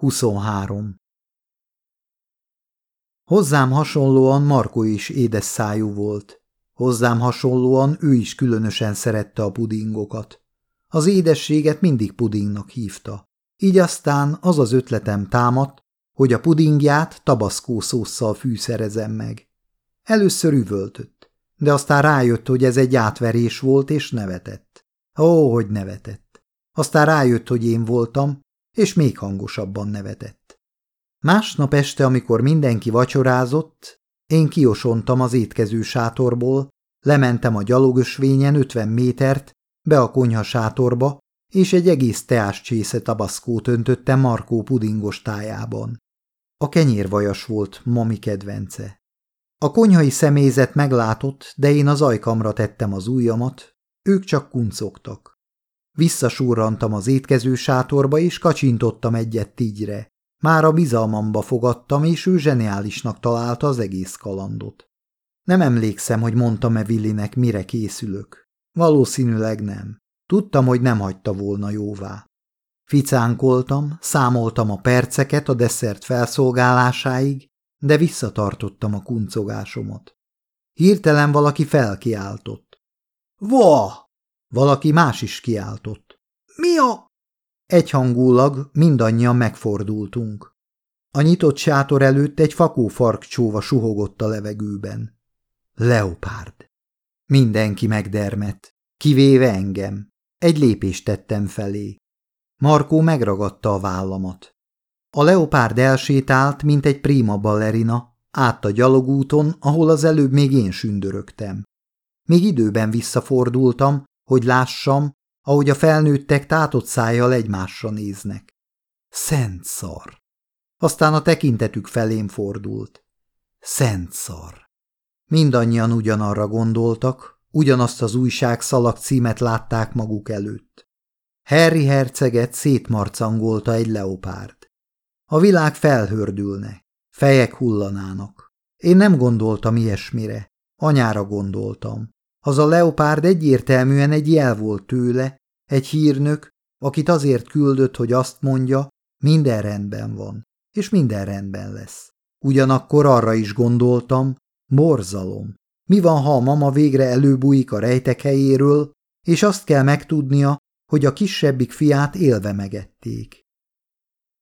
23. Hozzám hasonlóan Marko is édes szájú volt. Hozzám hasonlóan ő is különösen szerette a pudingokat. Az édességet mindig pudingnak hívta. Így aztán az az ötletem támadt, hogy a pudingját tabaszkó szósszal fűszerezem meg. Először üvöltött, de aztán rájött, hogy ez egy átverés volt, és nevetett. Ó, hogy nevetett. Aztán rájött, hogy én voltam, és még hangosabban nevetett. Másnap este, amikor mindenki vacsorázott, én kiosontam az étkező sátorból, lementem a gyalogösvényen 50 métert, be a konyha sátorba, és egy egész teás csésze tabaszkót öntöttem Markó pudingos tájában. A kenyérvajas volt mami kedvence. A konyhai személyzet meglátott, de én az ajkamra tettem az ujjamat, ők csak kuncogtak. Visszasúrrantam az étkező sátorba, és kacsintottam egyet tígyre. Már a bizalmamba fogadtam, és ő zseniálisnak találta az egész kalandot. Nem emlékszem, hogy mondtam-e Willinek, mire készülök. Valószínűleg nem. Tudtam, hogy nem hagyta volna jóvá. Ficánkoltam, számoltam a perceket a desszert felszolgálásáig, de visszatartottam a kuncogásomat. Hirtelen valaki felkiáltott. – Va! Valaki más is kiáltott. Mi a... Egyhangulag mindannyian megfordultunk. A nyitott sátor előtt egy fakófark csóva suhogott a levegőben. Leopárd. Mindenki megdermett, kivéve engem. Egy lépést tettem felé. Markó megragadta a vállamat. A leopárd elsétált, mint egy prima ballerina, át a gyalogúton, ahol az előbb még én sündörögtem. Még időben visszafordultam, hogy lássam, ahogy a felnőttek tátott szájjal egymásra néznek. Szent szar! Aztán a tekintetük felém fordult. Szent szar! Mindannyian ugyanarra gondoltak, ugyanazt az újság szalag címet látták maguk előtt. Harry herceget szétmarcangolta egy leopárd. A világ felhördülne, fejek hullanának. Én nem gondoltam ilyesmire, anyára gondoltam. Az a leopárd egyértelműen egy jel volt tőle, egy hírnök, akit azért küldött, hogy azt mondja, minden rendben van, és minden rendben lesz. Ugyanakkor arra is gondoltam, borzalom. Mi van, ha a mama végre előbújik a rejtek helyéről, és azt kell megtudnia, hogy a kisebbik fiát élve megették.